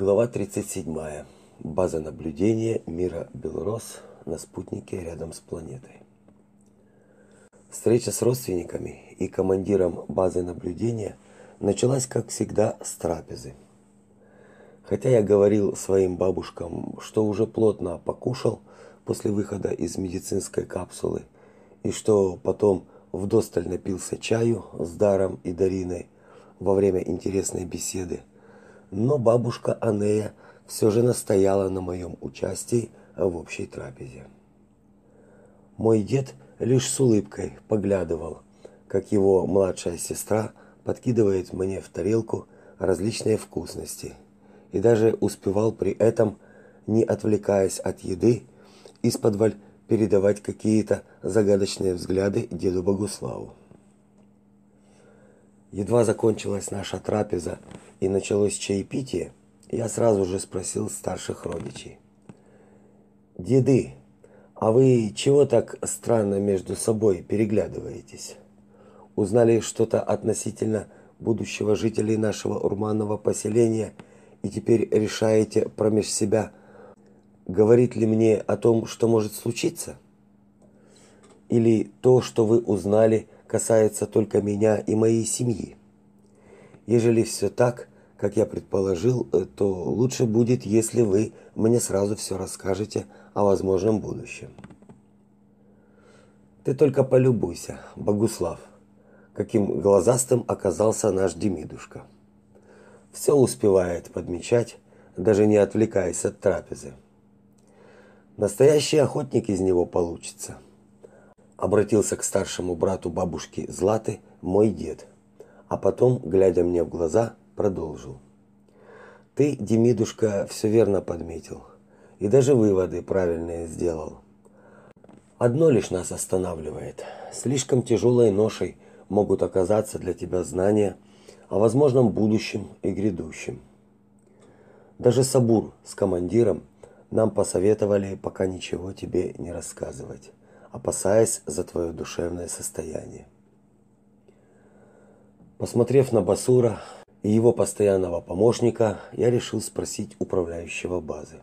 Глава 37. База наблюдения мира Белрос на спутнике рядом с планетой. Встреча с родственниками и командиром базы наблюдения началась, как всегда, с трапезы. Хотя я говорил своим бабушкам, что уже плотно покушал после выхода из медицинской капсулы и что потом вдосталь напился чаю с Даром и Дариной во время интересной беседы, но бабушка Анея все же настояла на моем участии в общей трапезе. Мой дед лишь с улыбкой поглядывал, как его младшая сестра подкидывает мне в тарелку различные вкусности и даже успевал при этом, не отвлекаясь от еды, из-под передавать какие-то загадочные взгляды деду Богуславу. Едва закончилась наша трапеза и началось чаепитие, я сразу же спросил старших родичей. «Деды, а вы чего так странно между собой переглядываетесь? Узнали что-то относительно будущего жителей нашего урманного поселения и теперь решаете промеж себя, говорит ли мне о том, что может случиться? Или то, что вы узнали, касается только меня и моей семьи. Ежели все так, как я предположил, э, то лучше будет, если вы мне сразу все расскажете о возможном будущем. Ты только полюбуйся, Богуслав, каким глазастым оказался наш Демидушка. Все успевает подмечать, даже не отвлекаясь от трапезы. Настоящий охотник из него получится обратился к старшему брату бабушки Златы мой дед, а потом, глядя мне в глаза, продолжил. Ты, Демидушка, все верно подметил и даже выводы правильные сделал. Одно лишь нас останавливает. Слишком тяжелой ношей могут оказаться для тебя знания о возможном будущем и грядущем. Даже Сабур с командиром нам посоветовали пока ничего тебе не рассказывать опасаясь за твое душевное состояние. Посмотрев на Басура и его постоянного помощника, я решил спросить управляющего базы.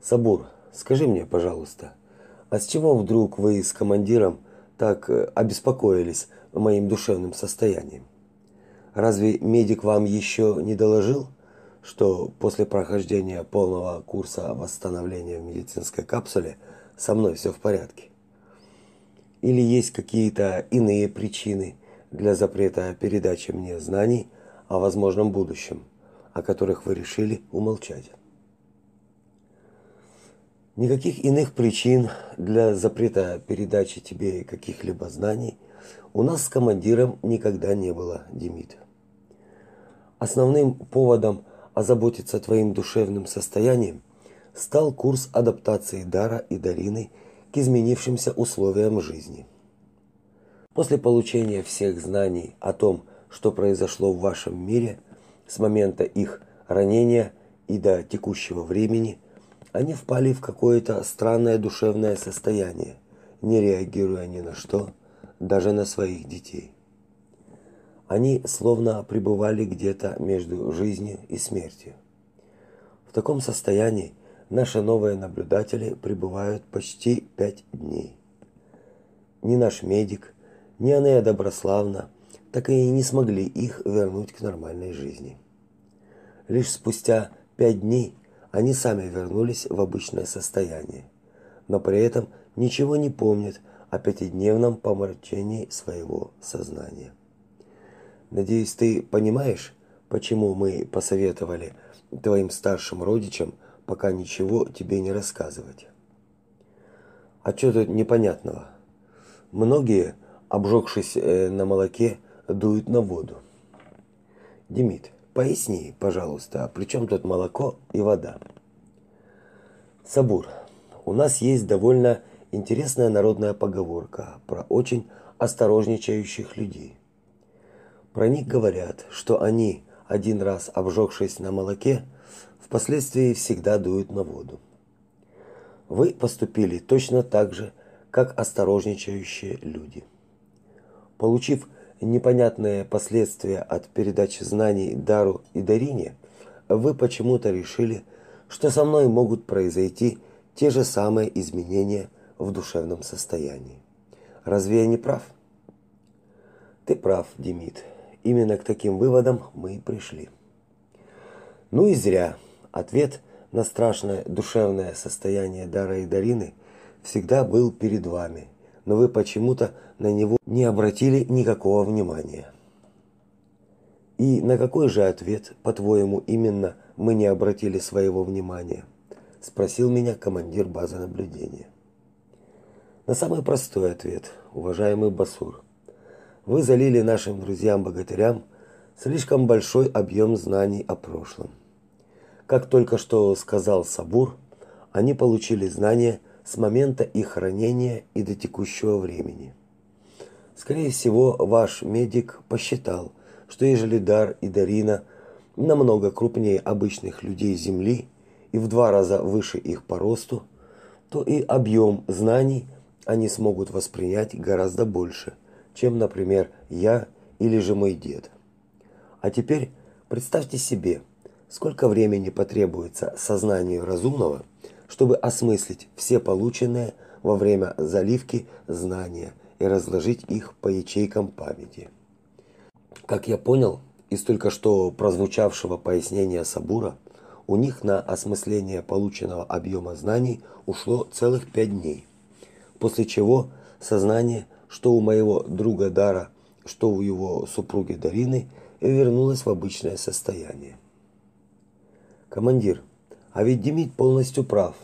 Сабур, скажи мне, пожалуйста, а с чего вдруг вы с командиром так э, обеспокоились моим душевным состоянием? Разве медик вам еще не доложил, что после прохождения полного курса восстановления в медицинской капсуле – со мной все в порядке? Или есть какие-то иные причины для запрета передачи мне знаний о возможном будущем, о которых вы решили умолчать? Никаких иных причин для запрета передачи тебе каких-либо знаний у нас с командиром никогда не было, Демид. Основным поводом озаботиться твоим душевным состоянием стал курс адаптации Дара и Дарины к изменившимся условиям жизни. После получения всех знаний о том, что произошло в вашем мире с момента их ранения и до текущего времени, они впали в какое-то странное душевное состояние, не реагируя ни на что, даже на своих детей. Они словно пребывали где-то между жизнью и смертью. В таком состоянии наши новые наблюдатели пребывают почти пять дней. Ни наш медик, ни Анея Доброславна так и не смогли их вернуть к нормальной жизни. Лишь спустя пять дней они сами вернулись в обычное состояние, но при этом ничего не помнят о пятидневном помрачении своего сознания. Надеюсь, ты понимаешь, почему мы посоветовали твоим старшим родичам – пока ничего тебе не рассказывать. А что тут непонятного? Многие, обжегшись э, на молоке, дуют на воду. Демид, поясни, пожалуйста, а при чем тут молоко и вода? Сабур, у нас есть довольно интересная народная поговорка про очень осторожничающих людей. Про них говорят, что они, один раз обжегшись на молоке, впоследствии всегда дуют на воду. Вы поступили точно так же, как осторожничающие люди. Получив непонятные последствия от передачи знаний Дару и Дарине, вы почему-то решили, что со мной могут произойти те же самые изменения в душевном состоянии. Разве я не прав? Ты прав, Демид. Именно к таким выводам мы и пришли. Ну и зря. Ответ на страшное душевное состояние Дара и Дарины всегда был перед вами, но вы почему-то на него не обратили никакого внимания. И на какой же ответ, по-твоему, именно мы не обратили своего внимания? спросил меня командир базы наблюдения. На самый простой ответ, уважаемый Басур. Вы залили нашим друзьям-богатырям слишком большой объем знаний о прошлом. Как только что сказал Сабур, они получили знания с момента их хранения и до текущего времени. Скорее всего, ваш медик посчитал, что ежели Дар и Дарина намного крупнее обычных людей Земли и в два раза выше их по росту, то и объем знаний они смогут воспринять гораздо больше, чем, например, я или же мой дед. А теперь представьте себе, сколько времени потребуется сознанию разумного, чтобы осмыслить все полученные во время заливки знания и разложить их по ячейкам памяти. Как я понял из только что прозвучавшего пояснения Сабура, у них на осмысление полученного объема знаний ушло целых пять дней. После чего сознание, что у моего друга Дара, что у его супруги Дарины, вернулось в обычное состояние. Командир, а ведь Демид полностью прав.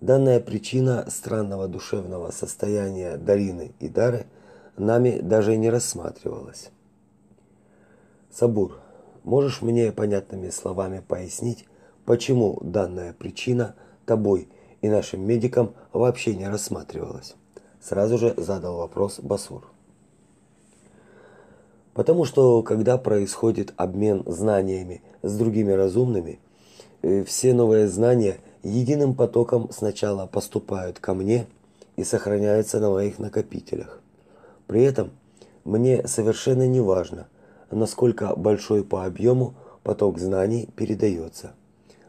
Данная причина странного душевного состояния Дарины и Дары нами даже не рассматривалась. Сабур, можешь мне понятными словами пояснить, почему данная причина тобой и нашим медикам вообще не рассматривалась? Сразу же задал вопрос Басур. Потому что когда происходит обмен знаниями с другими разумными, все новые знания единым потоком сначала поступают ко мне и сохраняются на моих накопителях. При этом мне совершенно не важно, насколько большой по объему поток знаний передается.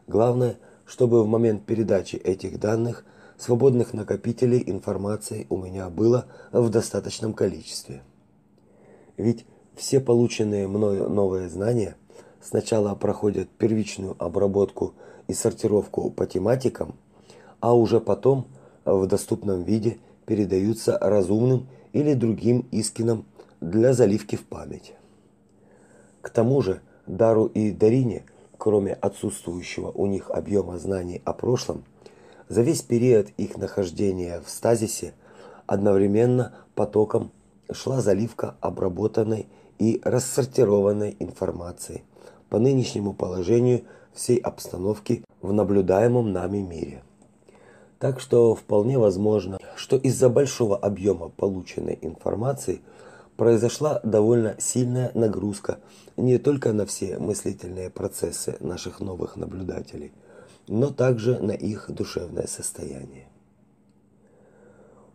Главное, чтобы в момент передачи этих данных свободных накопителей информации у меня было в достаточном количестве. Ведь все полученные мною новые знания сначала проходят первичную обработку и сортировку по тематикам, а уже потом в доступном виде передаются разумным или другим искинам для заливки в память. К тому же Дару и Дарине, кроме отсутствующего у них объема знаний о прошлом, за весь период их нахождения в стазисе одновременно потоком шла заливка обработанной и рассортированной информации по нынешнему положению всей обстановки в наблюдаемом нами мире. Так что вполне возможно, что из-за большого объема полученной информации произошла довольно сильная нагрузка не только на все мыслительные процессы наших новых наблюдателей, но также на их душевное состояние.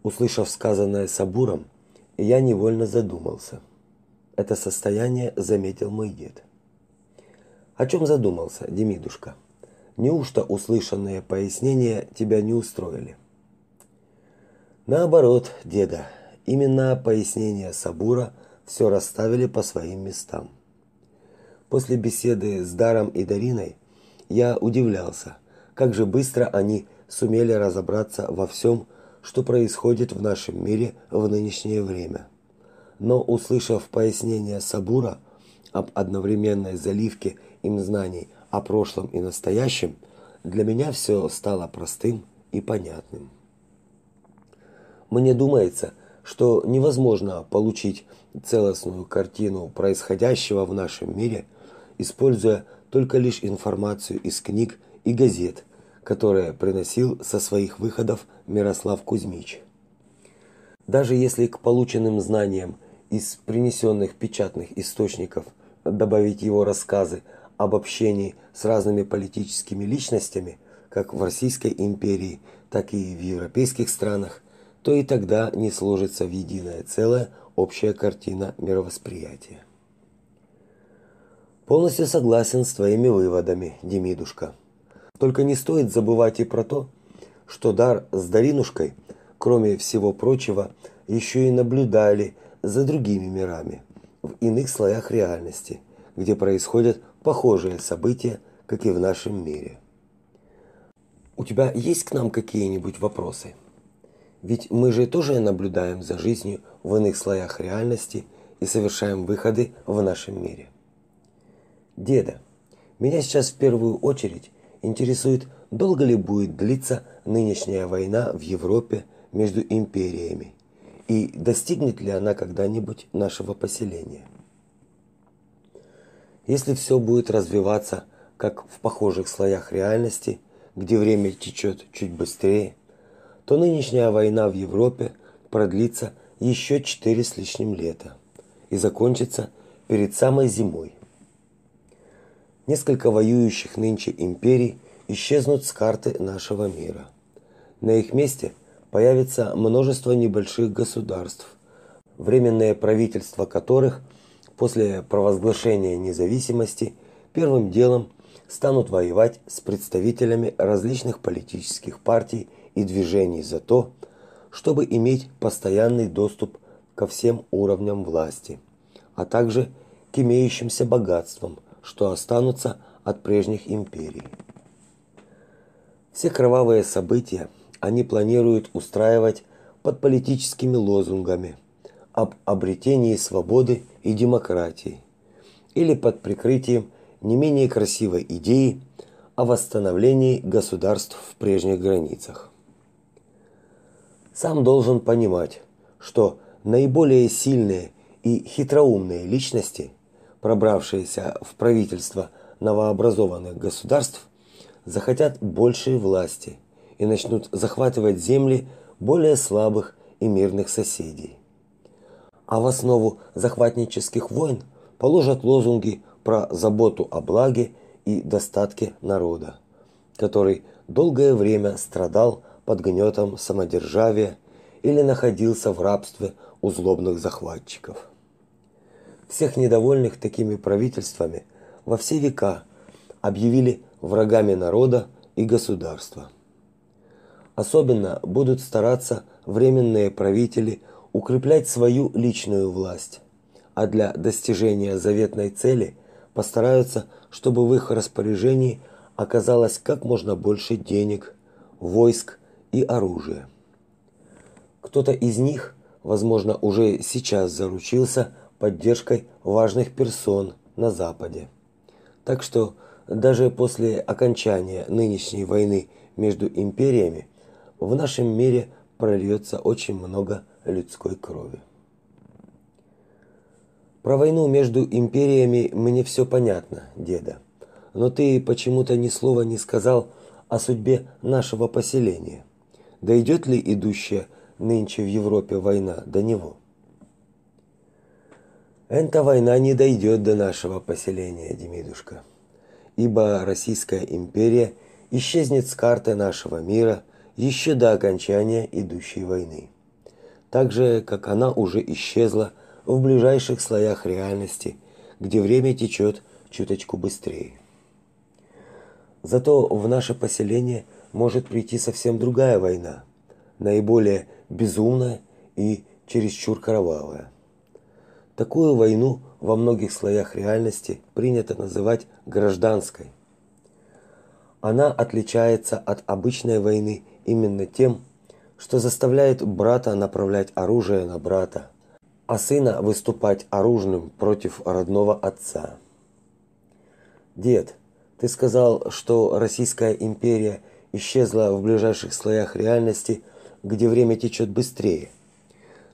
Услышав сказанное Сабуром, я невольно задумался. Это состояние заметил мой дед. О чем задумался, Демидушка? Неужто услышанные пояснения тебя не устроили? Наоборот, деда, именно пояснения Сабура все расставили по своим местам. После беседы с Даром и Дариной я удивлялся, как же быстро они сумели разобраться во всем, что происходит в нашем мире в нынешнее время. Но услышав пояснения Сабура об одновременной заливке им знаний о прошлом и настоящем, для меня все стало простым и понятным. Мне думается, что невозможно получить целостную картину происходящего в нашем мире, используя только лишь информацию из книг и газет, которые приносил со своих выходов Мирослав Кузьмич. Даже если к полученным знаниям из принесенных печатных источников добавить его рассказы об общении с разными политическими личностями, как в Российской империи, так и в европейских странах, то и тогда не сложится в единое целое общая картина мировосприятия. Полностью согласен с твоими выводами, Демидушка. Только не стоит забывать и про то, что дар с Даринушкой, кроме всего прочего, еще и наблюдали за другими мирами в иных слоях реальности, где происходят похожие события, как и в нашем мире. У тебя есть к нам какие-нибудь вопросы? Ведь мы же тоже наблюдаем за жизнью в иных слоях реальности и совершаем выходы в нашем мире. Деда, меня сейчас в первую очередь интересует, долго ли будет длиться нынешняя война в Европе между империями и достигнет ли она когда-нибудь нашего поселения. Если все будет развиваться как в похожих слоях реальности, где время течет чуть быстрее, то нынешняя война в Европе продлится еще четыре с лишним лета и закончится перед самой зимой. Несколько воюющих нынче империй исчезнут с карты нашего мира. На их месте появится множество небольших государств, временное правительство которых после провозглашения независимости первым делом станут воевать с представителями различных политических партий и движений за то, чтобы иметь постоянный доступ ко всем уровням власти, а также к имеющимся богатствам, что останутся от прежних империй. Все кровавые события они планируют устраивать под политическими лозунгами об обретении свободы и демократии или под прикрытием не менее красивой идеи о восстановлении государств в прежних границах. Сам должен понимать, что наиболее сильные и хитроумные личности пробравшиеся в правительство новообразованных государств, захотят большей власти и начнут захватывать земли более слабых и мирных соседей. А в основу захватнических войн положат лозунги про заботу о благе и достатке народа, который долгое время страдал под гнетом самодержавия или находился в рабстве у злобных захватчиков всех недовольных такими правительствами во все века объявили врагами народа и государства. Особенно будут стараться временные правители укреплять свою личную власть, а для достижения заветной цели постараются, чтобы в их распоряжении оказалось как можно больше денег, войск и оружия. Кто-то из них, возможно, уже сейчас заручился поддержкой важных персон на Западе. Так что даже после окончания нынешней войны между империями в нашем мире прольется очень много людской крови. Про войну между империями мне все понятно, деда. Но ты почему-то ни слова не сказал о судьбе нашего поселения. Дойдет ли идущая нынче в Европе война до него? Эта война не дойдет до нашего поселения, Демидушка, ибо Российская империя исчезнет с карты нашего мира еще до окончания идущей войны. Так же, как она уже исчезла в ближайших слоях реальности, где время течет чуточку быстрее. Зато в наше поселение может прийти совсем другая война, наиболее безумная и чересчур кровавая. Такую войну во многих слоях реальности принято называть гражданской. Она отличается от обычной войны именно тем, что заставляет брата направлять оружие на брата, а сына выступать оружным против родного отца. Дед, ты сказал, что Российская империя исчезла в ближайших слоях реальности, где время течет быстрее.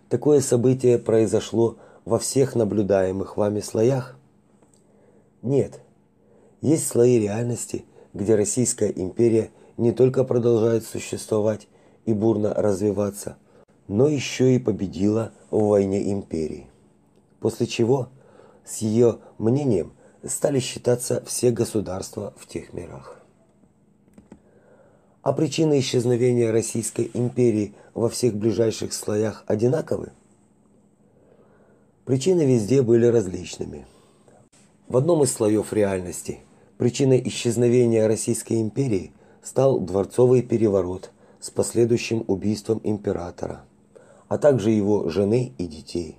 Такое событие произошло во всех наблюдаемых вами слоях? Нет. Есть слои реальности, где Российская империя не только продолжает существовать и бурно развиваться, но еще и победила в войне империй. После чего с ее мнением стали считаться все государства в тех мирах. А причины исчезновения Российской империи во всех ближайших слоях одинаковы? Причины везде были различными. В одном из слоев реальности причиной исчезновения Российской империи стал дворцовый переворот с последующим убийством императора, а также его жены и детей.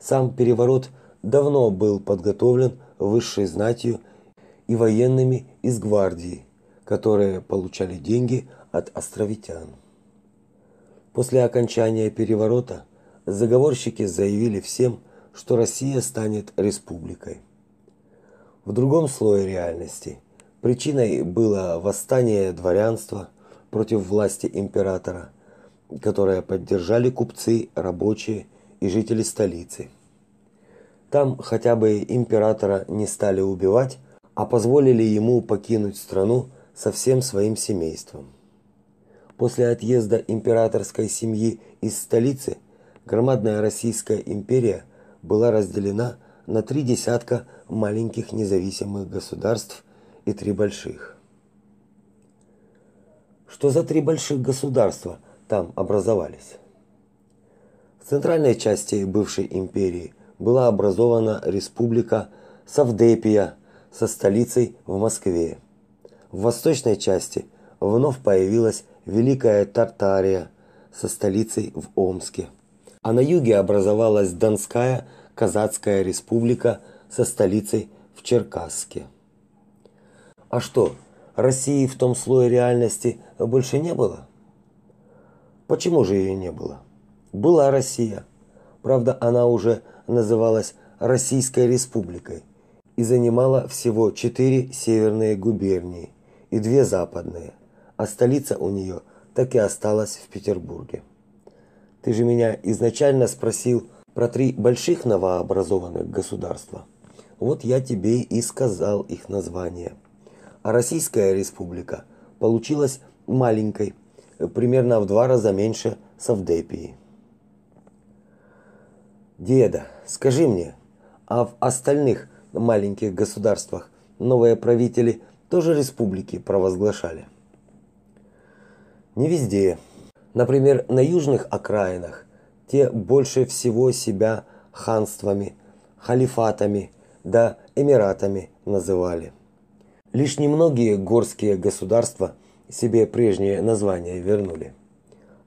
Сам переворот давно был подготовлен высшей знатью и военными из гвардии, которые получали деньги от островитян. После окончания переворота заговорщики заявили всем, что Россия станет республикой. В другом слое реальности причиной было восстание дворянства против власти императора, которое поддержали купцы, рабочие и жители столицы. Там хотя бы императора не стали убивать, а позволили ему покинуть страну со всем своим семейством. После отъезда императорской семьи из столицы громадная Российская империя была разделена на три десятка маленьких независимых государств и три больших. Что за три больших государства там образовались? В центральной части бывшей империи была образована республика Савдепия со столицей в Москве. В восточной части вновь появилась Великая Тартария со столицей в Омске. А на юге образовалась Донская Казацкая республика со столицей в Черкасске. А что, России в том слое реальности больше не было? Почему же ее не было? Была Россия. Правда, она уже называлась Российской республикой и занимала всего четыре северные губернии и две западные, а столица у нее так и осталась в Петербурге. Ты же меня изначально спросил про три больших новообразованных государства. Вот я тебе и сказал их название. А Российская республика получилась маленькой, примерно в два раза меньше Савдепии. Деда, скажи мне, а в остальных маленьких государствах новые правители тоже республики провозглашали? Не везде. Например, на южных окраинах те больше всего себя ханствами, халифатами да эмиратами называли. Лишь немногие горские государства себе прежнее название вернули.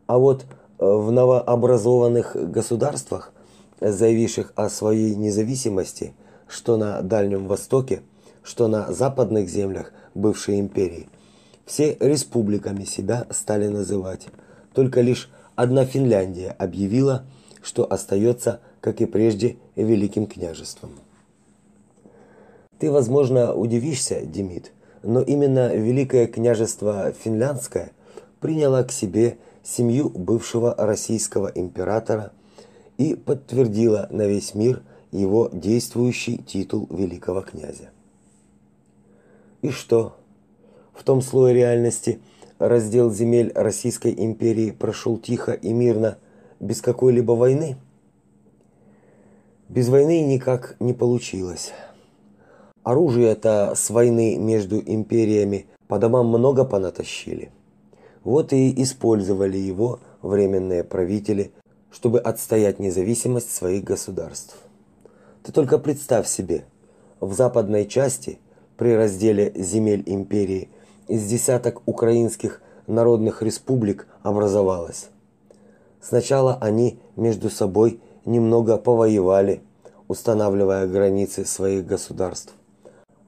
А вот э, в новообразованных государствах заявивших о своей независимости, что на Дальнем Востоке, что на западных землях бывшей империи, все республиками себя стали называть. Только лишь одна Финляндия объявила, что остается, как и прежде, великим княжеством. Ты, возможно, удивишься, Демид, но именно Великое княжество Финляндское приняло к себе семью бывшего российского императора – и подтвердила на весь мир его действующий титул великого князя. И что? В том слое реальности раздел земель Российской империи прошел тихо и мирно, без какой-либо войны? Без войны никак не получилось. Оружие-то с войны между империями по домам много понатащили. Вот и использовали его временные правители чтобы отстоять независимость своих государств. Ты только представь себе, в западной части при разделе земель империи из десяток украинских народных республик образовалось. Сначала они между собой немного повоевали, устанавливая границы своих государств.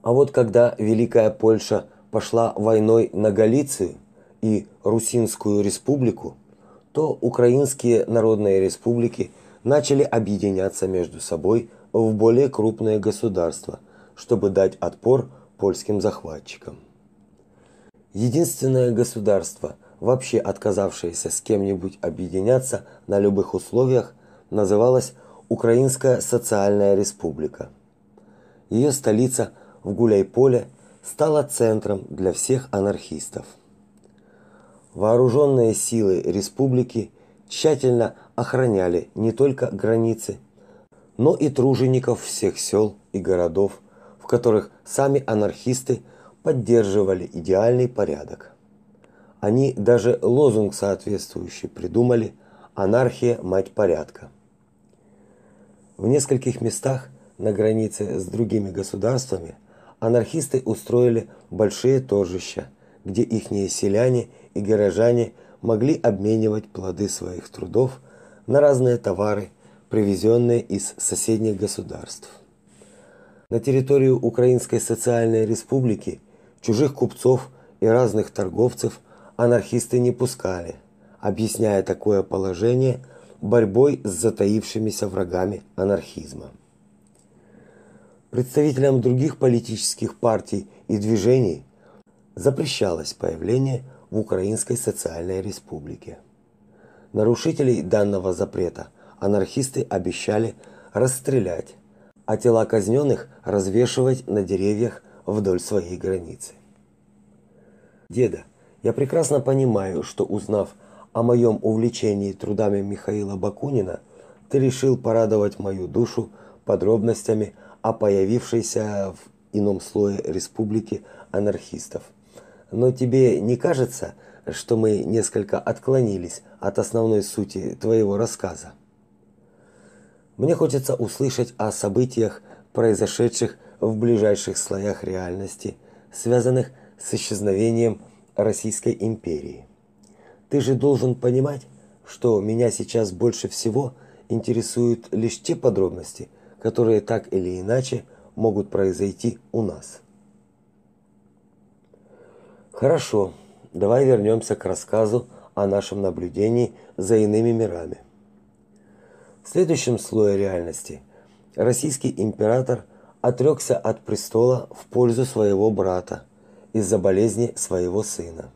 А вот когда Великая Польша пошла войной на Галицию и Русинскую республику, то украинские народные республики начали объединяться между собой в более крупные государства, чтобы дать отпор польским захватчикам. Единственное государство, вообще отказавшееся с кем-нибудь объединяться на любых условиях, называлось Украинская социальная республика. Ее столица в Гуляйполе стала центром для всех анархистов. Вооруженные силы республики тщательно охраняли не только границы, но и тружеников всех сел и городов, в которых сами анархисты поддерживали идеальный порядок. Они даже лозунг соответствующий придумали: анархия мать порядка. В нескольких местах на границе с другими государствами анархисты устроили большие торжища, где ихние селяне и горожане могли обменивать плоды своих трудов на разные товары, привезенные из соседних государств. На территорию Украинской социальной республики чужих купцов и разных торговцев анархисты не пускали, объясняя такое положение борьбой с затаившимися врагами анархизма. Представителям других политических партий и движений запрещалось появление в Украинской социальной республике. Нарушителей данного запрета анархисты обещали расстрелять, а тела казненных развешивать на деревьях вдоль своей границы. Деда, я прекрасно понимаю, что узнав о моем увлечении трудами Михаила Бакунина, ты решил порадовать мою душу подробностями о появившейся в ином слое республики анархистов. Но тебе не кажется, что мы несколько отклонились от основной сути твоего рассказа? Мне хочется услышать о событиях, произошедших в ближайших слоях реальности, связанных с исчезновением Российской империи. Ты же должен понимать, что меня сейчас больше всего интересуют лишь те подробности, которые так или иначе могут произойти у нас. Хорошо, давай вернемся к рассказу о нашем наблюдении за иными мирами. В следующем слое реальности российский император отрекся от престола в пользу своего брата из-за болезни своего сына.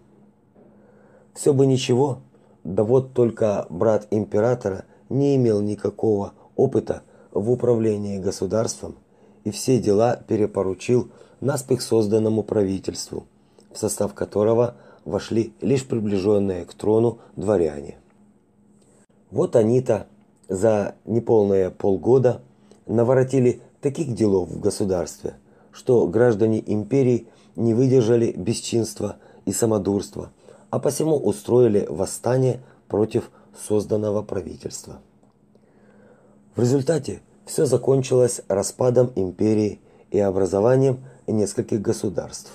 Все бы ничего, да вот только брат императора не имел никакого опыта в управлении государством и все дела перепоручил наспех созданному правительству, в состав которого вошли лишь приближенные к трону дворяне. Вот они-то за неполные полгода наворотили таких делов в государстве, что граждане империи не выдержали бесчинства и самодурства, а посему устроили восстание против созданного правительства. В результате все закончилось распадом империи и образованием нескольких государств.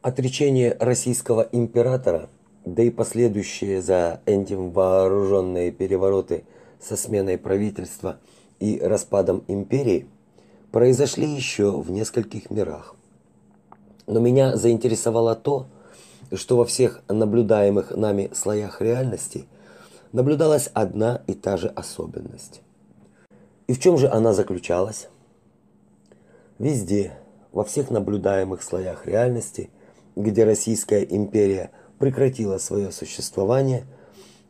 Отречение российского императора, да и последующие за этим вооруженные перевороты со сменой правительства и распадом империи произошли еще в нескольких мирах. Но меня заинтересовало то, что во всех наблюдаемых нами слоях реальности наблюдалась одна и та же особенность. И в чем же она заключалась? Везде, во всех наблюдаемых слоях реальности, где Российская империя прекратила свое существование,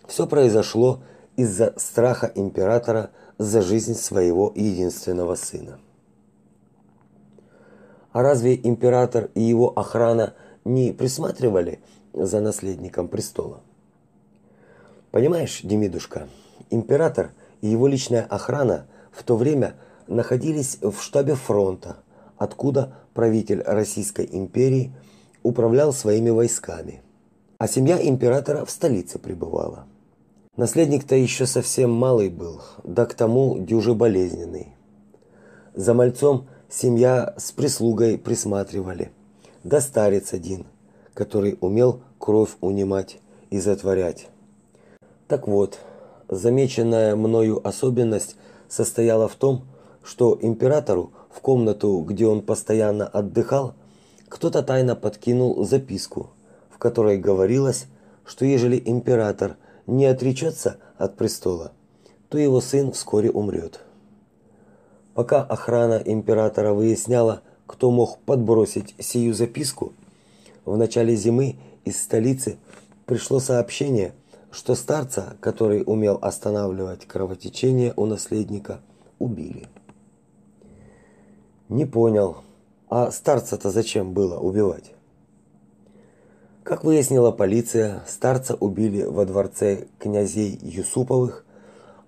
все произошло из-за страха императора за жизнь своего единственного сына. А разве император и его охрана не присматривали за наследником престола? Понимаешь, Демидушка, император и его личная охрана в то время находились в штабе фронта, откуда правитель Российской империи управлял своими войсками. А семья императора в столице пребывала. Наследник-то еще совсем малый был, да к тому дюже болезненный. За мальцом семья с прислугой присматривали. Да старец один, который умел кровь унимать и затворять. Так вот, замеченная мною особенность состояла в том, что императору в комнату, где он постоянно отдыхал, кто-то тайно подкинул записку, в которой говорилось, что ежели император не отречется от престола, то его сын вскоре умрет. Пока охрана императора выясняла, кто мог подбросить сию записку, в начале зимы из столицы пришло сообщение, что старца, который умел останавливать кровотечение у наследника, убили. Не понял, а старца-то зачем было убивать? Как выяснила полиция, старца убили во дворце князей Юсуповых,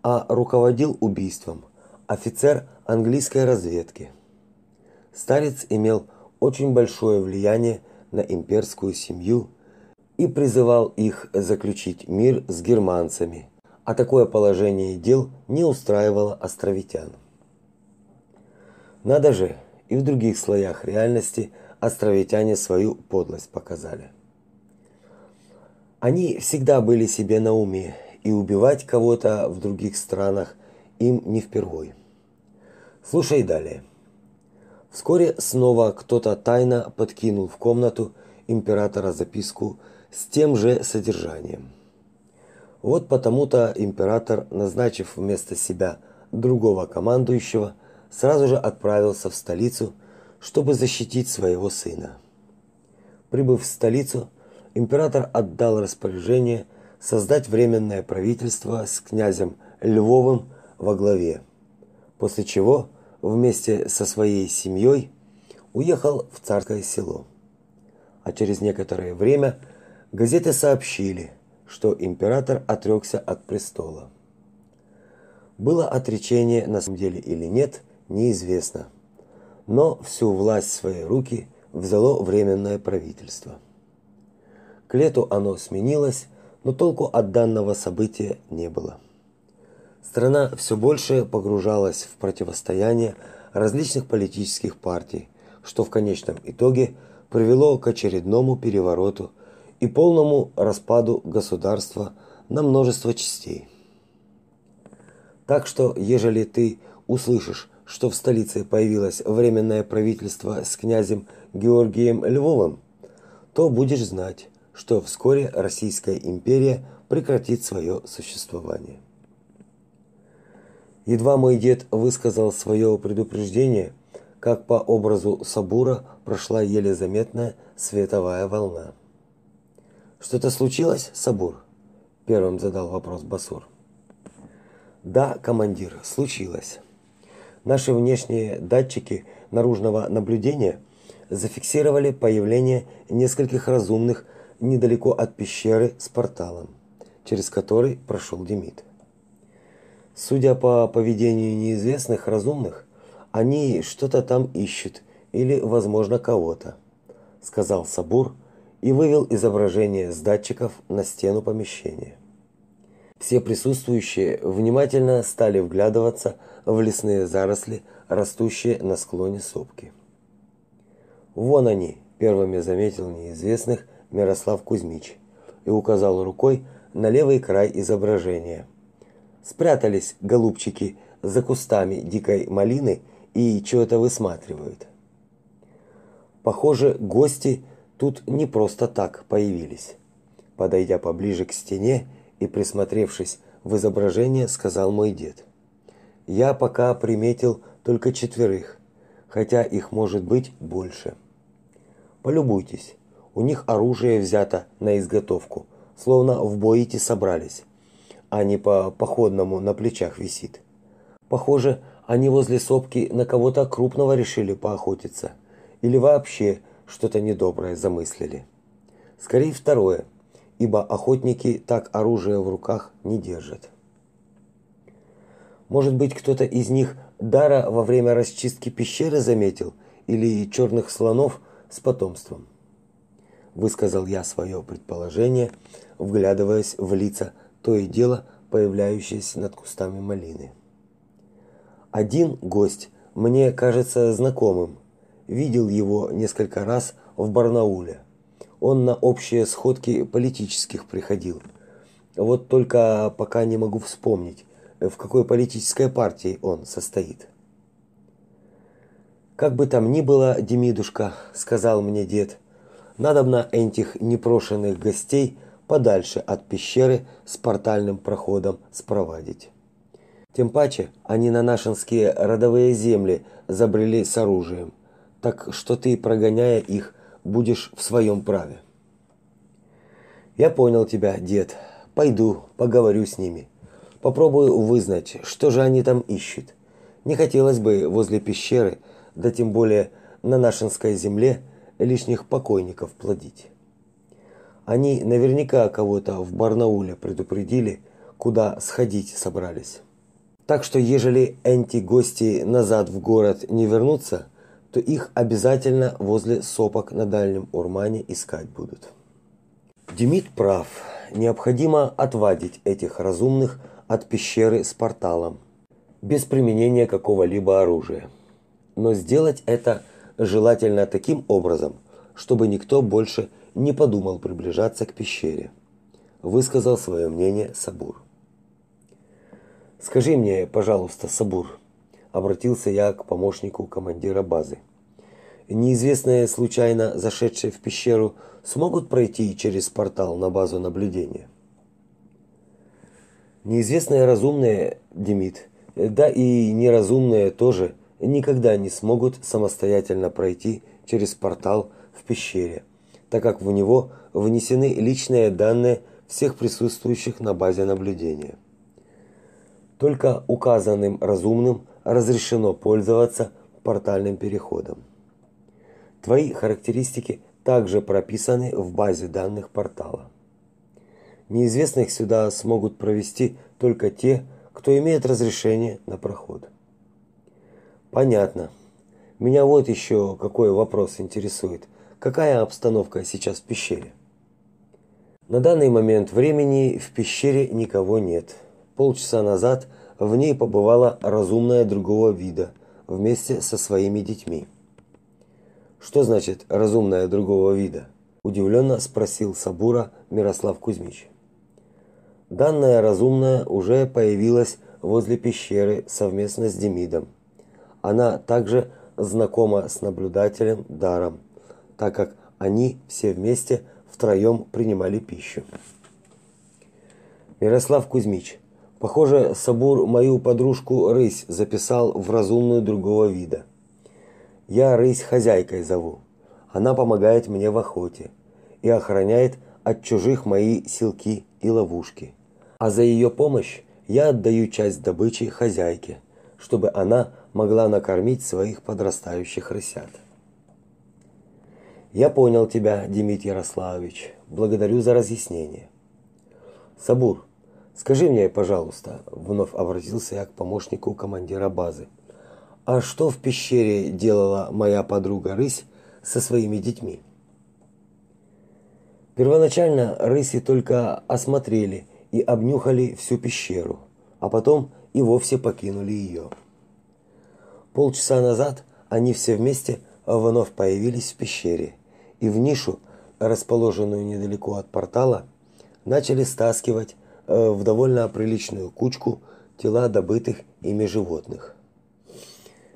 а руководил убийством офицер английской разведки. Старец имел очень большое влияние на имперскую семью и призывал их заключить мир с германцами, а такое положение дел не устраивало островитян. Надо же, и в других слоях реальности островитяне свою подлость показали. Они всегда были себе на уме, и убивать кого-то в других странах им не впервой. Слушай далее. Вскоре снова кто-то тайно подкинул в комнату императора записку с тем же содержанием. Вот потому-то император, назначив вместо себя другого командующего, сразу же отправился в столицу, чтобы защитить своего сына. Прибыв в столицу, император отдал распоряжение создать временное правительство с князем Львовым во главе. После чего вместе со своей семьей уехал в царское село. А через некоторое время газеты сообщили, что император отрекся от престола. Было отречение на самом деле или нет, неизвестно. Но всю власть в свои руки взяло временное правительство. К лету оно сменилось, но толку от данного события не было. Страна все больше погружалась в противостояние различных политических партий, что в конечном итоге привело к очередному перевороту и полному распаду государства на множество частей. Так что, ежели ты услышишь, что в столице появилось временное правительство с князем Георгием Львовым, то будешь знать, что вскоре Российская империя прекратит свое существование. Едва мой дед высказал свое предупреждение, как по образу Сабура прошла еле заметная световая волна. Что-то случилось, Сабур? Первым задал вопрос Басур. Да, командир, случилось. Наши внешние датчики наружного наблюдения зафиксировали появление нескольких разумных недалеко от пещеры с порталом, через который прошел Демид. Судя по поведению неизвестных разумных, они что-то там ищут или, возможно, кого-то, сказал Сабур и вывел изображение с датчиков на стену помещения. Все присутствующие внимательно стали вглядываться в лесные заросли, растущие на склоне сопки. Вон они, первыми заметил неизвестных Мирослав Кузьмич и указал рукой на левый край изображения – спрятались голубчики за кустами дикой малины и что-то высматривают. Похоже, гости тут не просто так появились. Подойдя поближе к стене и присмотревшись в изображение, сказал мой дед: "Я пока приметил только четверых, хотя их может быть больше. Полюбуйтесь, у них оружие взято на изготовку, словно в бой идти собрались а не по походному на плечах висит. Похоже, они возле сопки на кого-то крупного решили поохотиться или вообще что-то недоброе замыслили. Скорее второе, ибо охотники так оружие в руках не держат. Может быть, кто-то из них дара во время расчистки пещеры заметил или черных слонов с потомством. Высказал я свое предположение, вглядываясь в лица то и дело появляющиеся над кустами малины. Один гость мне кажется знакомым. Видел его несколько раз в Барнауле. Он на общие сходки политических приходил. Вот только пока не могу вспомнить, в какой политической партии он состоит. Как бы там ни было, Демидушка, сказал мне дед, надобно этих непрошенных гостей подальше от пещеры с портальным проходом спровадить. Тем паче они на нашинские родовые земли забрели с оружием, так что ты, прогоняя их, будешь в своем праве. Я понял тебя, дед. Пойду, поговорю с ними. Попробую вызнать, что же они там ищут. Не хотелось бы возле пещеры, да тем более на нашинской земле, лишних покойников плодить. Они наверняка кого-то в Барнауле предупредили, куда сходить собрались. Так что ежели эти гости назад в город не вернутся, то их обязательно возле сопок на Дальнем Урмане искать будут. Демид прав. Необходимо отвадить этих разумных от пещеры с порталом без применения какого-либо оружия. Но сделать это желательно таким образом, чтобы никто больше не подумал приближаться к пещере. Высказал свое мнение Сабур. Скажи мне, пожалуйста, Сабур, обратился я к помощнику командира базы. Неизвестные случайно зашедшие в пещеру смогут пройти через портал на базу наблюдения. Неизвестные разумные, Демид, да и неразумные тоже никогда не смогут самостоятельно пройти через портал в пещере, так как в него внесены личные данные всех присутствующих на базе наблюдения. Только указанным разумным разрешено пользоваться портальным переходом. Твои характеристики также прописаны в базе данных портала. Неизвестных сюда смогут провести только те, кто имеет разрешение на проход. Понятно. Меня вот еще какой вопрос интересует. Какая обстановка сейчас в пещере? На данный момент времени в пещере никого нет. Полчаса назад в ней побывала разумная другого вида вместе со своими детьми. Что значит разумная другого вида? удивленно спросил Сабура Мирослав Кузьмич. Данная разумная уже появилась возле пещеры совместно с Демидом. Она также знакома с наблюдателем Даром, так как они все вместе втроем принимали пищу. Мирослав Кузьмич, похоже, Сабур мою подружку Рысь записал в разумную другого вида. Я Рысь хозяйкой зову. Она помогает мне в охоте и охраняет от чужих мои силки и ловушки а за ее помощь я отдаю часть добычи хозяйке, чтобы она могла накормить своих подрастающих рысят. Я понял тебя, Демид Ярославович. Благодарю за разъяснение. Сабур, скажи мне, пожалуйста, вновь обратился я к помощнику командира базы. А что в пещере делала моя подруга Рысь со своими детьми? Первоначально рыси только осмотрели и обнюхали всю пещеру, а потом и вовсе покинули ее. Полчаса назад они все вместе вновь появились в пещере и в нишу, расположенную недалеко от портала, начали стаскивать в довольно приличную кучку тела добытых ими животных.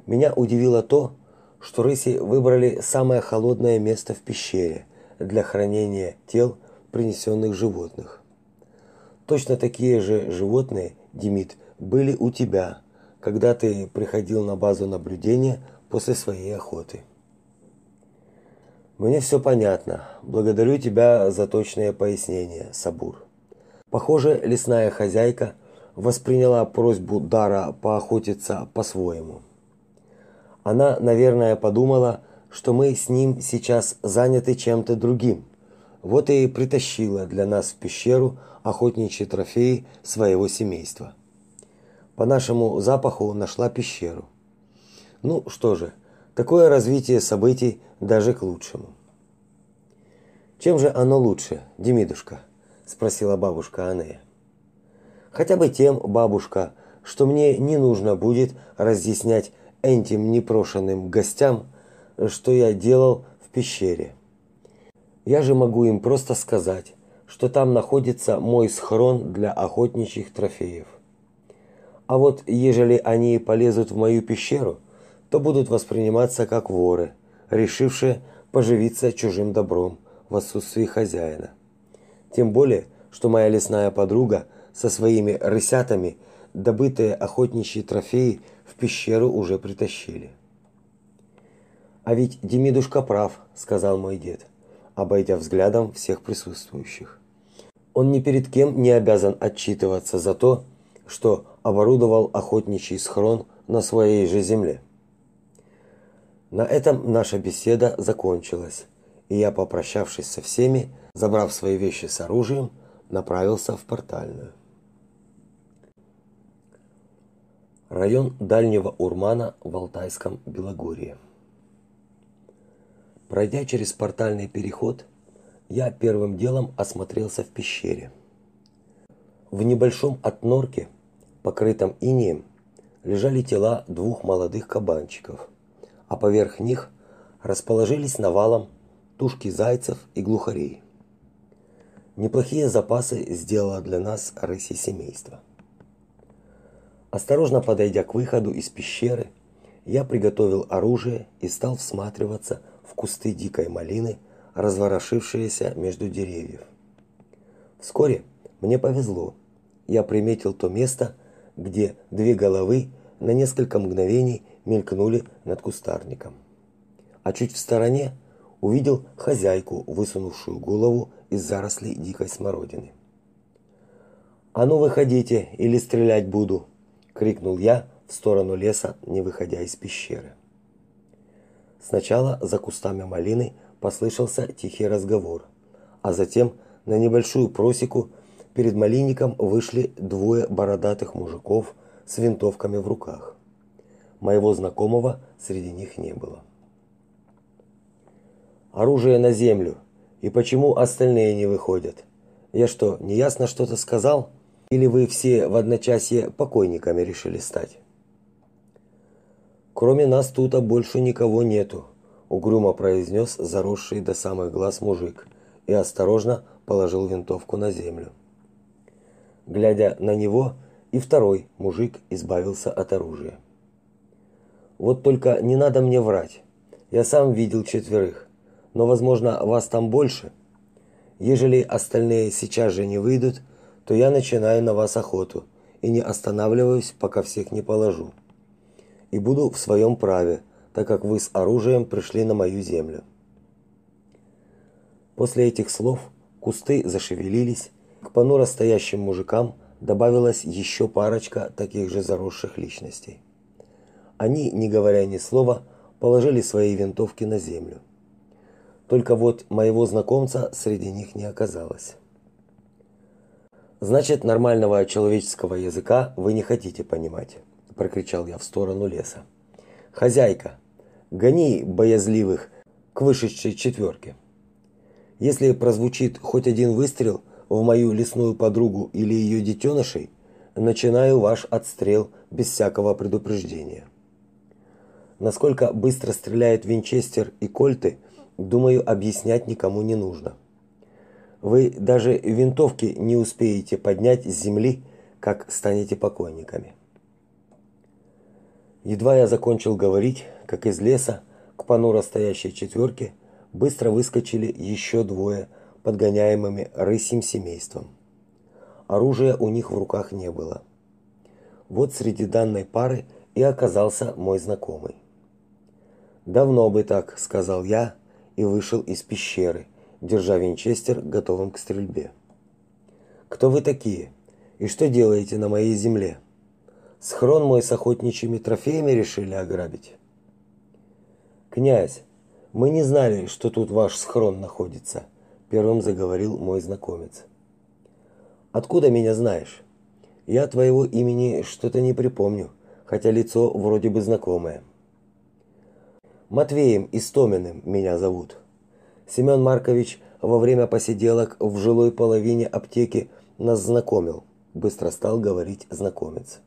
Меня удивило то, что рыси выбрали самое холодное место в пещере для хранения тел принесенных животных. Точно такие же животные, Демид, были у тебя, когда ты приходил на базу наблюдения после своей охоты. Мне все понятно. Благодарю тебя за точное пояснение, Сабур. Похоже, лесная хозяйка восприняла просьбу Дара поохотиться по-своему. Она, наверное, подумала, что мы с ним сейчас заняты чем-то другим. Вот и притащила для нас в пещеру охотничьи трофеи своего семейства. По нашему запаху нашла пещеру. Ну что же, такое развитие событий даже к лучшему. Чем же оно лучше, Демидушка? Спросила бабушка Анея. Хотя бы тем, бабушка, что мне не нужно будет разъяснять этим непрошенным гостям, что я делал в пещере. Я же могу им просто сказать, что там находится мой схрон для охотничьих трофеев. А вот ежели они полезут в мою пещеру, то будут восприниматься как воры, решившие поживиться чужим добром в отсутствии хозяина. Тем более, что моя лесная подруга со своими рысятами добытые охотничьи трофеи в пещеру уже притащили. А ведь Демидушка прав, сказал мой дед, обойдя взглядом всех присутствующих. Он ни перед кем не обязан отчитываться за то, что оборудовал охотничий схрон на своей же земле. На этом наша беседа закончилась, и я, попрощавшись со всеми, забрав свои вещи с оружием, направился в портальную. Район Дальнего Урмана в Алтайском Белогорье. Пройдя через портальный переход, я первым делом осмотрелся в пещере. В небольшом отнорке, покрытом инеем, лежали тела двух молодых кабанчиков, а поверх них расположились навалом тушки зайцев и глухарей. Неплохие запасы сделало для нас рыси семейство. Осторожно подойдя к выходу из пещеры, я приготовил оружие и стал всматриваться в кусты дикой малины, разворошившиеся между деревьев. Вскоре мне повезло. Я приметил то место, где две головы на несколько мгновений мелькнули над кустарником. А чуть в стороне увидел хозяйку, высунувшую голову из зарослей дикой смородины. «А ну выходите, или стрелять буду!» – крикнул я в сторону леса, не выходя из пещеры. Сначала за кустами малины послышался тихий разговор, а затем на небольшую просеку перед малинником вышли двое бородатых мужиков с винтовками в руках. Моего знакомого среди них не было. Оружие на землю. И почему остальные не выходят? Я что, неясно что-то сказал? Или вы все в одночасье покойниками решили стать? Кроме нас тут больше никого нету, угрюмо произнес заросший до самых глаз мужик и осторожно положил винтовку на землю. Глядя на него, и второй мужик избавился от оружия. Вот только не надо мне врать. Я сам видел четверых, но, возможно, вас там больше. Ежели остальные сейчас же не выйдут, то я начинаю на вас охоту и не останавливаюсь, пока всех не положу. И буду в своем праве, так как вы с оружием пришли на мою землю. После этих слов кусты зашевелились, к понуро стоящим мужикам добавилась еще парочка таких же заросших личностей. Они, не говоря ни слова, положили свои винтовки на землю. Только вот моего знакомца среди них не оказалось. Значит, нормального человеческого языка вы не хотите понимать, прокричал я в сторону леса. Хозяйка, гони боязливых к вышедшей четверке. Если прозвучит хоть один выстрел в мою лесную подругу или ее детенышей, начинаю ваш отстрел без всякого предупреждения. Насколько быстро стреляет Винчестер и Кольты, думаю, объяснять никому не нужно. Вы даже винтовки не успеете поднять с земли, как станете покойниками. Едва я закончил говорить, как из леса к понуро стоящей четверке быстро выскочили еще двое, подгоняемыми рысим семейством. Оружия у них в руках не было. Вот среди данной пары и оказался мой знакомый. «Давно бы так», — сказал я и вышел из пещеры, держа винчестер готовым к стрельбе. «Кто вы такие? И что делаете на моей земле? Схрон мой с охотничьими трофеями решили ограбить?» «Князь, мы не знали, что тут ваш схрон находится», — первым заговорил мой знакомец. «Откуда меня знаешь? Я твоего имени что-то не припомню, хотя лицо вроде бы знакомое». Матвеем Истоминым меня зовут. Семен Маркович во время посиделок в жилой половине аптеки нас знакомил, быстро стал говорить знакомец.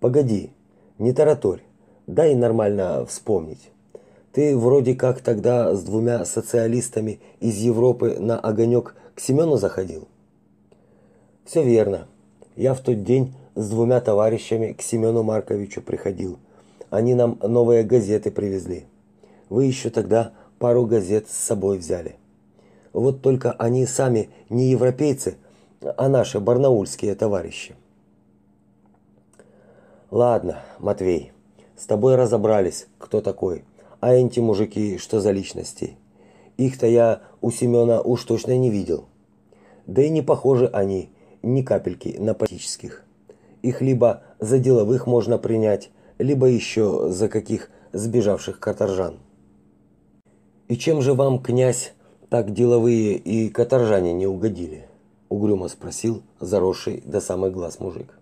Погоди, не тараторь, дай нормально вспомнить. Ты вроде как тогда с двумя социалистами из Европы на огонек к Семену заходил. Все верно. Я в тот день с двумя товарищами к Семену Марковичу приходил. Они нам новые газеты привезли. Вы еще тогда пару газет с собой взяли. Вот только они сами не европейцы, а наши барнаульские товарищи. Ладно, Матвей, с тобой разобрались, кто такой а эти мужики что за личности? Их-то я у Семена уж точно не видел. Да и не похожи они ни капельки на политических. Их либо за деловых можно принять, либо еще за каких сбежавших каторжан. И чем же вам, князь, так деловые и каторжане не угодили? угрюмо спросил заросший до самых глаз мужик.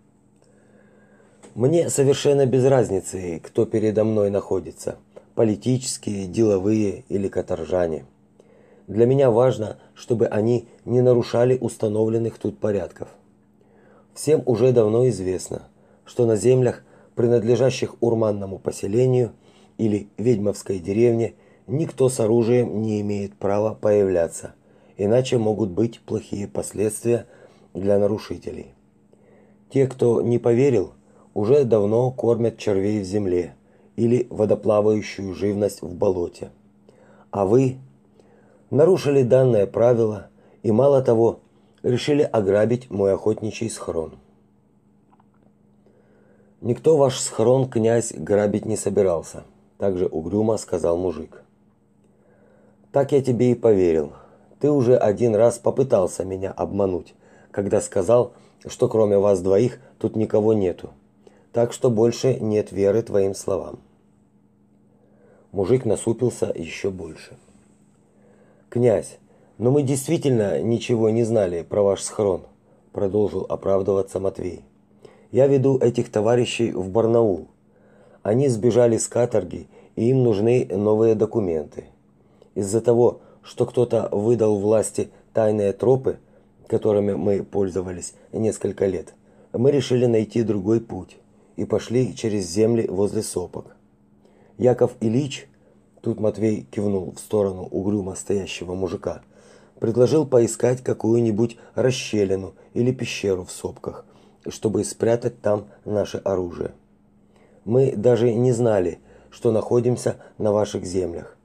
Мне совершенно без разницы, кто передо мной находится, политические, деловые или каторжане. Для меня важно, чтобы они не нарушали установленных тут порядков. Всем уже давно известно, что на землях, принадлежащих урманному поселению, или ведьмовской деревне никто с оружием не имеет права появляться, иначе могут быть плохие последствия для нарушителей. Те, кто не поверил, уже давно кормят червей в земле или водоплавающую живность в болоте. А вы нарушили данное правило и мало того, решили ограбить мой охотничий схрон. Никто ваш схрон, князь, грабить не собирался, также угрюмо сказал мужик. Так я тебе и поверил. Ты уже один раз попытался меня обмануть, когда сказал, что кроме вас двоих тут никого нету. Так что больше нет веры твоим словам. Мужик насупился еще больше. Князь, но мы действительно ничего не знали про ваш схрон, продолжил оправдываться Матвей. Я веду этих товарищей в Барнаул. Они сбежали с каторги, и им нужны новые документы. Из-за того, что кто-то выдал власти тайные тропы, которыми мы пользовались несколько лет, мы решили найти другой путь и пошли через земли возле сопок. Яков Ильич, тут Матвей кивнул в сторону угрюмо стоящего мужика, предложил поискать какую-нибудь расщелину или пещеру в сопках, чтобы спрятать там наше оружие. Мы даже не знали, что находимся на ваших землях.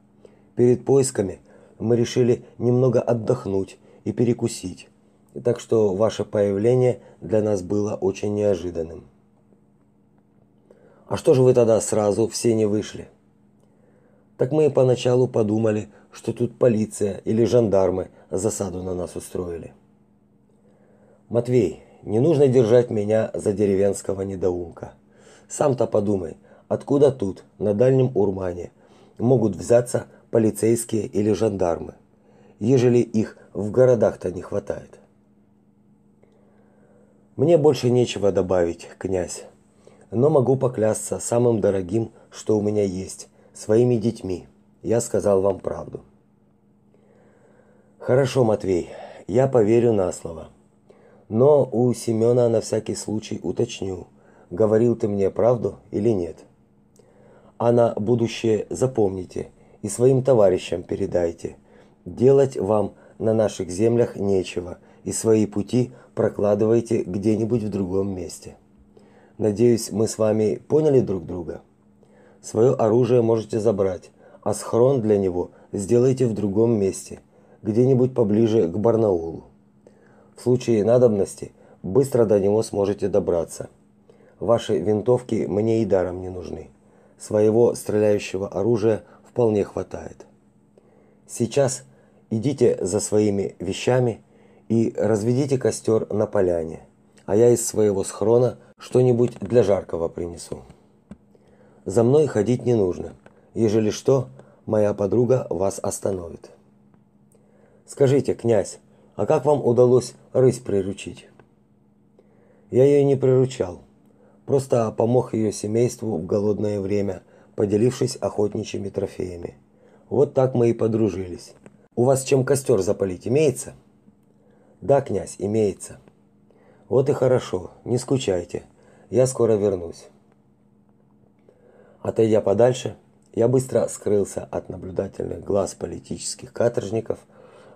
Перед поисками мы решили немного отдохнуть и перекусить. Так что ваше появление для нас было очень неожиданным. А что же вы тогда сразу все не вышли? Так мы поначалу подумали, что тут полиция или жандармы засаду на нас устроили. Матвей, не нужно держать меня за деревенского недоумка. Сам-то подумай, откуда тут, на дальнем Урмане, могут взяться полицейские или жандармы, ежели их в городах-то не хватает. Мне больше нечего добавить, князь. Но могу поклясться самым дорогим, что у меня есть, своими детьми. Я сказал вам правду. Хорошо, Матвей, я поверю на слово. Но у Семёна на всякий случай уточню, говорил ты мне правду или нет. А на будущее запомните и своим товарищам передайте. Делать вам на наших землях нечего, и свои пути прокладывайте где-нибудь в другом месте. Надеюсь, мы с вами поняли друг друга. Свое оружие можете забрать, а схрон для него сделайте в другом месте, где-нибудь поближе к Барнаулу. В случае надобности быстро до него сможете добраться. Ваши винтовки мне и даром не нужны. Своего стреляющего оружия вполне хватает. Сейчас идите за своими вещами и разведите костер на поляне, а я из своего схрона что-нибудь для жаркого принесу. За мной ходить не нужно. Ежели что, моя подруга вас остановит. Скажите, князь, а как вам удалось рысь приручить? Я ее не приручал. Просто помог ее семейству в голодное время, поделившись охотничьими трофеями. Вот так мы и подружились. У вас чем костер запалить имеется? Да, князь, имеется. Вот и хорошо, не скучайте. Я скоро вернусь. Отойдя подальше, я быстро скрылся от наблюдательных глаз политических каторжников –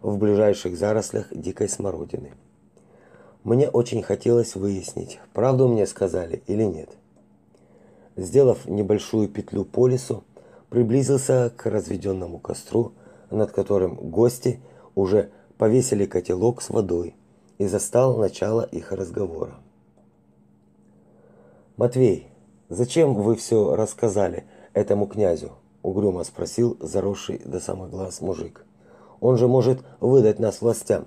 в ближайших зарослях дикой смородины. Мне очень хотелось выяснить, правду мне сказали или нет. Сделав небольшую петлю по лесу, приблизился к разведенному костру, над которым гости уже повесили котелок с водой и застал начало их разговора. Матвей, зачем вы все рассказали этому князю? угрюмо спросил заросший до самых глаз мужик. Он же может выдать нас властям.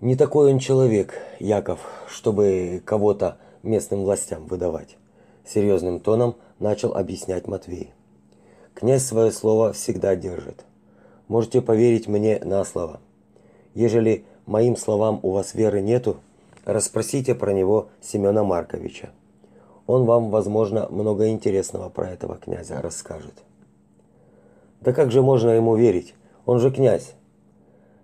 Не такой он человек, Яков, чтобы кого-то местным властям выдавать, серьезным тоном начал объяснять Матвей. Князь свое слово всегда держит. Можете поверить мне на слово. Ежели моим словам у вас веры нету, расспросите про него Семена Марковича. Он вам, возможно, много интересного про этого князя расскажет. Да как же можно ему верить? Он же князь,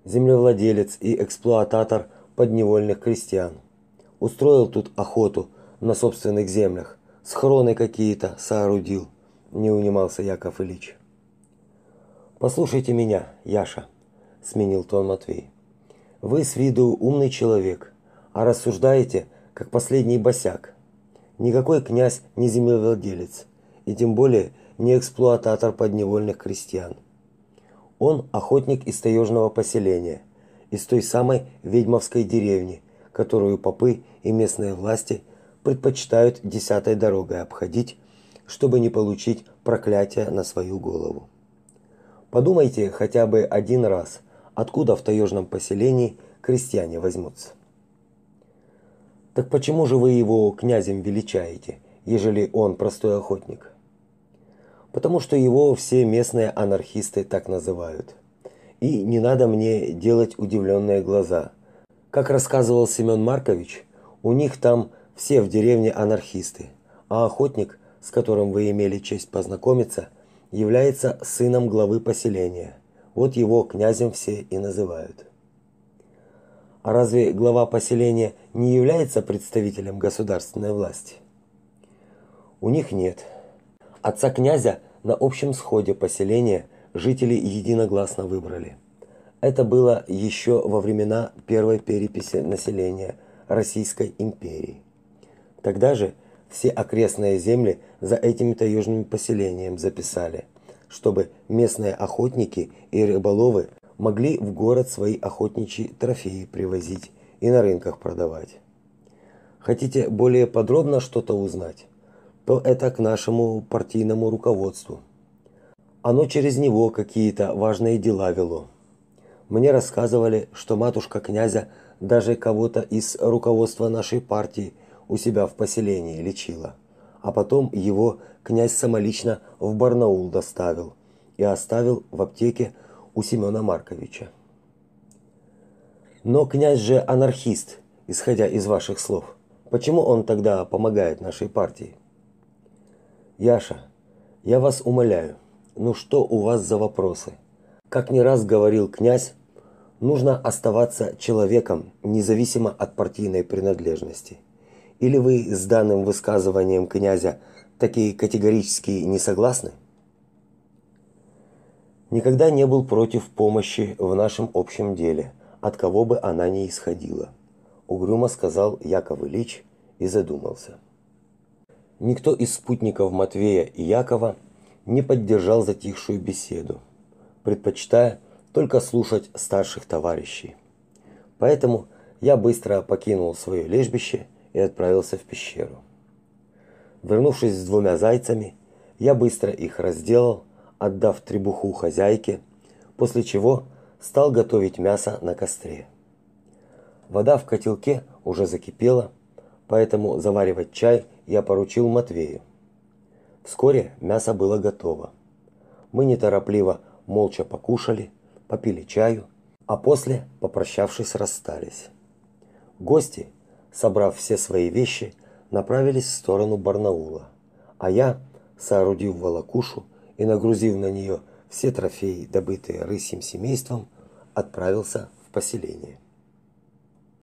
землевладелец и эксплуататор подневольных крестьян. Устроил тут охоту на собственных землях, схроны какие-то соорудил, не унимался Яков Ильич. Послушайте меня, Яша, сменил тон Матвей. Вы с виду умный человек, а рассуждаете как последний босяк. Никакой князь не землевладелец, и тем более не эксплуататор подневольных крестьян. Он охотник из таежного поселения, из той самой ведьмовской деревни, которую попы и местные власти предпочитают десятой дорогой обходить, чтобы не получить проклятие на свою голову. Подумайте хотя бы один раз, откуда в таежном поселении крестьяне возьмутся. Так почему же вы его князем величаете, ежели он простой охотник? Потому что его все местные анархисты так называют. И не надо мне делать удивленные глаза. Как рассказывал Семен Маркович, у них там все в деревне анархисты, а охотник, с которым вы имели честь познакомиться, является сыном главы поселения. Вот его князем все и называют. А разве глава поселения не является представителем государственной власти? У них нет. Отца князя на общем сходе поселения жители единогласно выбрали. Это было еще во времена первой переписи населения Российской империи. Тогда же все окрестные земли за этим таежным поселением записали, чтобы местные охотники и рыболовы могли в город свои охотничьи трофеи привозить и на рынках продавать. Хотите более подробно что-то узнать? То это к нашему партийному руководству. Оно через него какие-то важные дела вело. Мне рассказывали, что матушка князя даже кого-то из руководства нашей партии у себя в поселении лечила, а потом его князь самолично в Барнаул доставил и оставил в аптеке у Семена Марковича. Но князь же анархист, исходя из ваших слов. Почему он тогда помогает нашей партии? Яша, я вас умоляю, ну что у вас за вопросы? Как не раз говорил князь, нужно оставаться человеком, независимо от партийной принадлежности. Или вы с данным высказыванием князя такие категорически не согласны? никогда не был против помощи в нашем общем деле, от кого бы она ни исходила, угрюмо сказал Яков Ильич и задумался. Никто из спутников Матвея и Якова не поддержал затихшую беседу, предпочитая только слушать старших товарищей. Поэтому я быстро покинул свое лежбище и отправился в пещеру. Вернувшись с двумя зайцами, я быстро их разделал отдав требуху хозяйке, после чего стал готовить мясо на костре. Вода в котелке уже закипела, поэтому заваривать чай я поручил Матвею. Вскоре мясо было готово. Мы неторопливо молча покушали, попили чаю, а после, попрощавшись, расстались. Гости, собрав все свои вещи, направились в сторону Барнаула, а я, соорудив волокушу, и, нагрузив на нее все трофеи, добытые рысьим семейством, отправился в поселение.